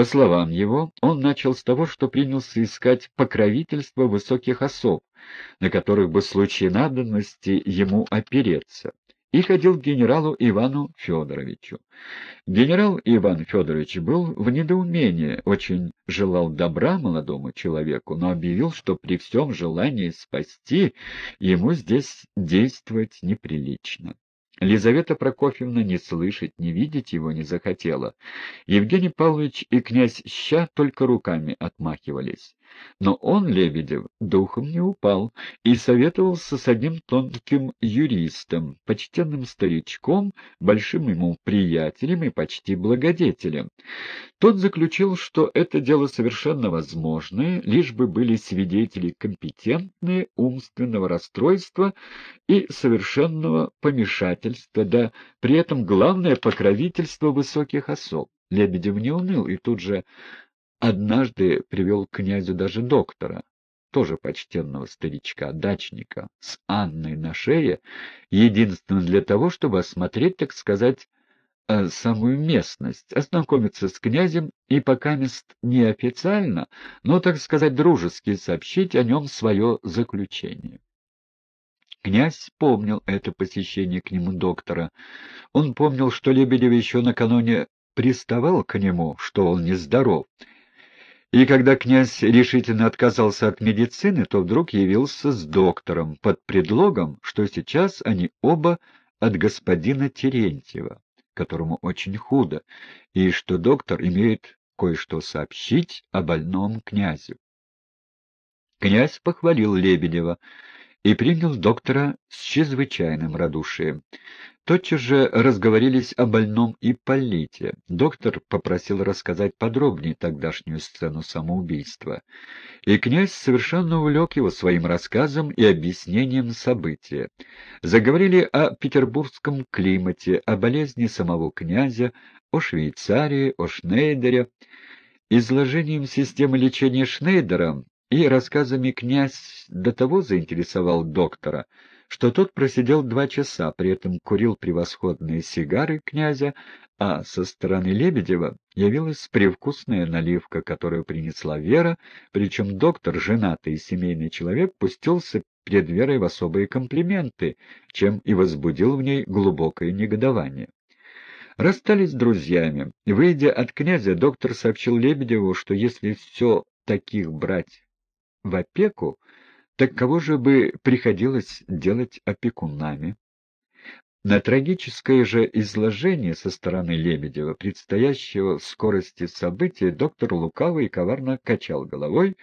По словам его, он начал с того, что принялся искать покровительство высоких особ, на которых бы в случае надобности ему опереться, и ходил к генералу Ивану Федоровичу. Генерал Иван Федорович был в недоумении, очень желал добра молодому человеку, но объявил, что при всем желании спасти ему здесь действовать неприлично. Лизавета Прокофьевна не слышать, не видеть его не захотела. Евгений Павлович и князь Ща только руками отмахивались. Но он, Лебедев, духом не упал и советовался с одним тонким юристом, почтенным старичком, большим ему приятелем и почти благодетелем. Тот заключил, что это дело совершенно возможное, лишь бы были свидетели компетентные, умственного расстройства и совершенного помешательства, да при этом главное покровительство высоких особ. Лебедев не уныл и тут же однажды привел к князю даже доктора, тоже почтенного старичка, дачника, с Анной на шее, единственно для того, чтобы осмотреть, так сказать, э, самую местность, ознакомиться с князем и пока мест неофициально, но, так сказать, дружески сообщить о нем свое заключение. Князь помнил это посещение к нему доктора. Он помнил, что Лебедев еще накануне приставал к нему, что он нездоров, и когда князь решительно отказался от медицины, то вдруг явился с доктором под предлогом, что сейчас они оба от господина Терентьева, которому очень худо, и что доктор имеет кое-что сообщить о больном князю. Князь похвалил Лебедева и принял доктора с чрезвычайным радушием. Тотчас же разговорились о больном Ипполите. Доктор попросил рассказать подробнее тогдашнюю сцену самоубийства. И князь совершенно увлек его своим рассказом и объяснением события. Заговорили о петербургском климате, о болезни самого князя, о Швейцарии, о Шнейдере. Изложением системы лечения Шнейдера и рассказами князь до того заинтересовал доктора, что тот просидел два часа, при этом курил превосходные сигары князя, а со стороны Лебедева явилась привкусная наливка, которую принесла Вера, причем доктор, женатый и семейный человек, пустился перед Верой в особые комплименты, чем и возбудил в ней глубокое негодование. Расстались с друзьями. Выйдя от князя, доктор сообщил Лебедеву, что если все таких брать в опеку, так кого же бы приходилось делать опекунами? На трагическое же изложение со стороны Лебедева предстоящего скорости события доктор лукаво и коварно качал головой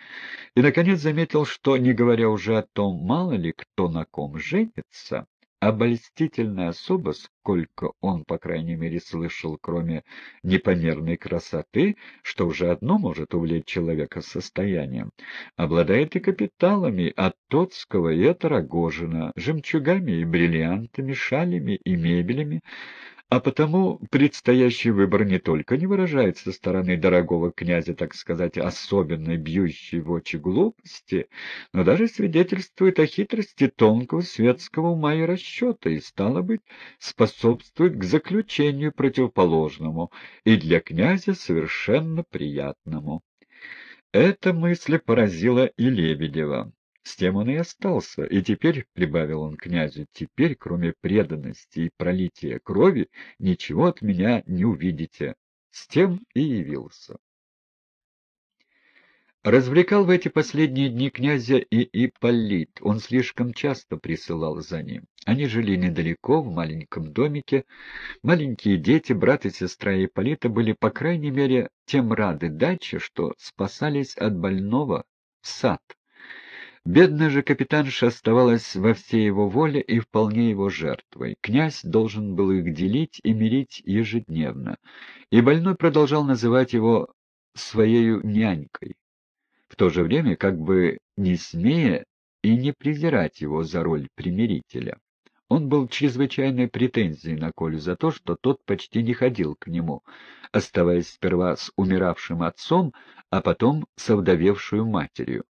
и, наконец, заметил, что, не говоря уже о том, мало ли кто на ком женится, обольстительная особа, сколько он, по крайней мере, слышал, кроме непомерной красоты, что уже одно может увлечь человека состоянием, обладает и капиталами от Тоцкого и от Рогожина, жемчугами и бриллиантами, шалями и мебелями, а потому предстоящий выбор не только не выражает со стороны дорогого князя, так сказать, особенной бьющей в очи глупости, но даже свидетельствует о хитрости тонкого светского ума и расчета, и, стало быть, способствует к заключению противоположному и для князя совершенно приятному. Эта мысль поразила и Лебедева. С тем он и остался, и теперь, — прибавил он князю, — теперь, кроме преданности и пролития крови, ничего от меня не увидите. С тем и явился. Развлекал в эти последние дни князя и Ипполит. Он слишком часто присылал за ним. Они жили недалеко, в маленьком домике. Маленькие дети, брат и сестра Ипполита были, по крайней мере, тем рады даче, что спасались от больного в сад. Бедная же капитанша оставалась во всей его воле и вполне его жертвой. Князь должен был их делить и мирить ежедневно, и больной продолжал называть его своею нянькой, в то же время как бы не смея и не презирать его за роль примирителя. Он был чрезвычайной претензией на Колю за то, что тот почти не ходил к нему, оставаясь сперва с умиравшим отцом, а потом с овдовевшую матерью.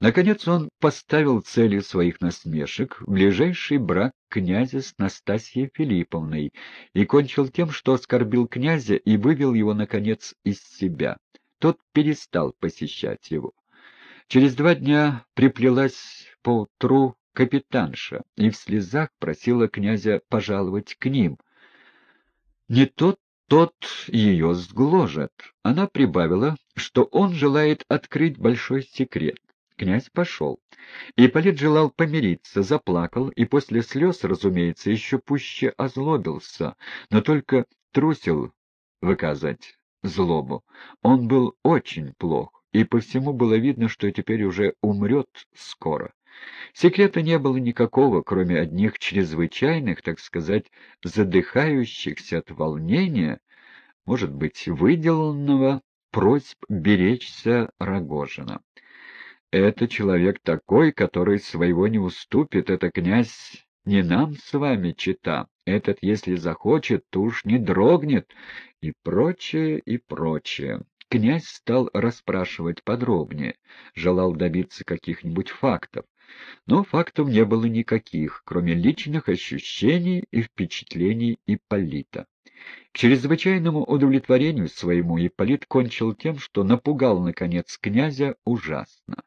Наконец он поставил целью своих насмешек ближайший брак князя с Настасьей Филипповной и кончил тем, что оскорбил князя и вывел его, наконец, из себя. тот перестал посещать его. Через два дня приплелась поутру капитанша и в слезах просила князя пожаловать к ним. Не тот тот ее сгложет. Она прибавила, что он желает открыть большой секрет. Князь пошел. Ипполит желал помириться, заплакал и после слез, разумеется, еще пуще озлобился, но только трусил выказать злобу. Он был очень плох, и по всему было видно, что теперь уже умрет скоро. Секрета не было никакого, кроме одних чрезвычайных, так сказать, задыхающихся от волнения, может быть, выделанного просьб беречься Рогожина. Это человек такой, который своего не уступит, это князь не нам с вами чита, этот, если захочет, то уж не дрогнет, и прочее, и прочее. Князь стал расспрашивать подробнее, желал добиться каких-нибудь фактов. Но фактов не было никаких, кроме личных ощущений и впечатлений Ипполита. К чрезвычайному удовлетворению своему Ипполит кончил тем, что напугал, наконец, князя ужасно.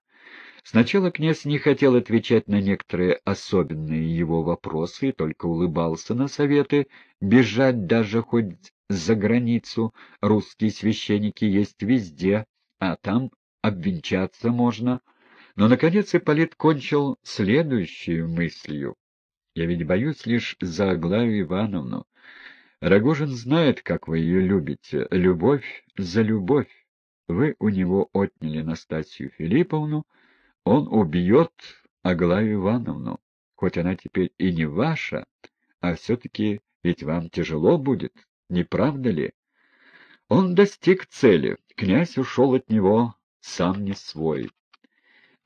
Сначала князь не хотел отвечать на некоторые особенные его вопросы и только улыбался на советы, бежать даже хоть за границу, русские священники есть везде, а там обвенчаться можно — но, наконец, Ипполит кончил следующей мыслью. «Я ведь боюсь лишь за Аглаю Ивановну. Рогожин знает, как вы ее любите. Любовь за любовь. Вы у него отняли Настасью Филипповну, он убьет Аглаю Ивановну, хоть она теперь и не ваша, а все-таки ведь вам тяжело будет, не правда ли? Он достиг цели, князь ушел от него сам не свой.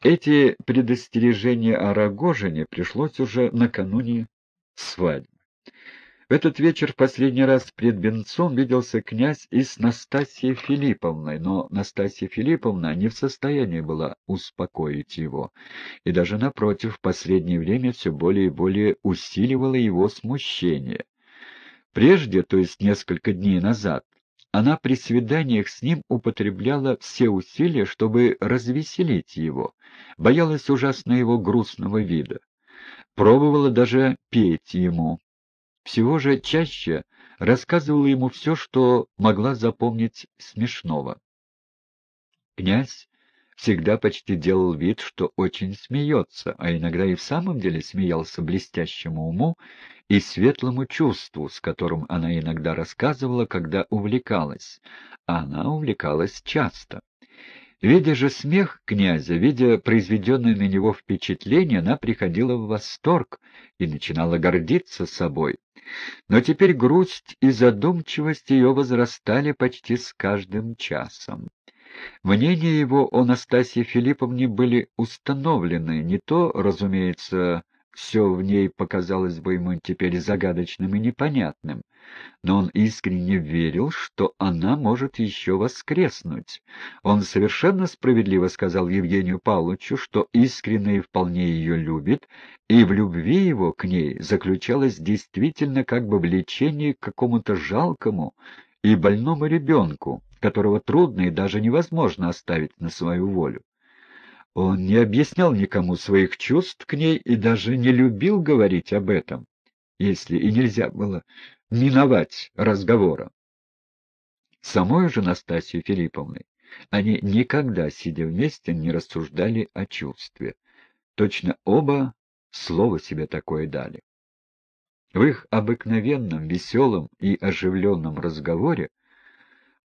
Эти предостережения о Рогожине пришлось уже накануне свадьбы. В этот вечер в последний раз пред Бенцом виделся князь и с Настасьей Филипповной, но Настасья Филипповна не в состоянии была успокоить его, и даже напротив, в последнее время все более и более усиливало его смущение. Прежде, то есть несколько дней назад, она при свиданиях с ним употребляла все усилия, чтобы развеселить его, боялась ужасно его грустного вида. Пробовала даже петь ему. Всего же чаще рассказывала ему все, что могла запомнить смешного. Князь всегда почти делал вид, что очень смеется, а иногда и в самом деле смеялся блестящему уму и светлому чувству, с которым она иногда рассказывала, когда увлекалась. А она увлекалась часто. Видя же смех князя, видя произведенное на него впечатление, она приходила в восторг и начинала гордиться собой. Но теперь грусть и задумчивость ее возрастали почти с каждым часом. Мнения его о Настасье Филипповне были установлены, не то, разумеется, все в ней показалось бы ему теперь загадочным и непонятным, но он искренне верил, что она может еще воскреснуть. Он совершенно справедливо сказал Евгению Павловичу, что искренне и вполне ее любит, и в любви его к ней заключалось действительно как бы влечение к какому-то жалкому и больному ребенку, которого трудно и даже невозможно оставить на свою волю. Он не объяснял никому своих чувств к ней и даже не любил говорить об этом, если и нельзя было миновать разговора. Самой же Настасью Филипповной они никогда, сидя вместе, не рассуждали о чувстве. Точно оба слово себе такое дали. В их обыкновенном, веселом и оживленном разговоре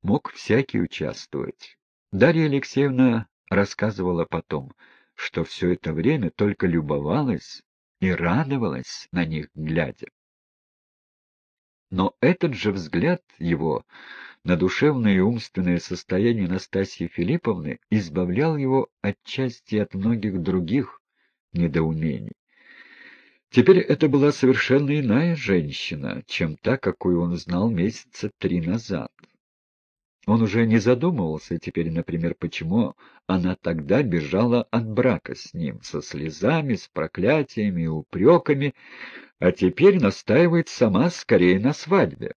мог всякий участвовать. Дарья Алексеевна рассказывала потом, что все это время только любовалась и радовалась на них глядя. Но этот же взгляд его на душевное и умственное состояние Настасьи Филипповны избавлял его отчасти от многих других недоумений. Теперь это была совершенно иная женщина, чем та, какую он знал месяца три назад. Он уже не задумывался теперь, например, почему она тогда бежала от брака с ним, со слезами, с проклятиями и упреками, а теперь настаивает сама скорее на свадьбе.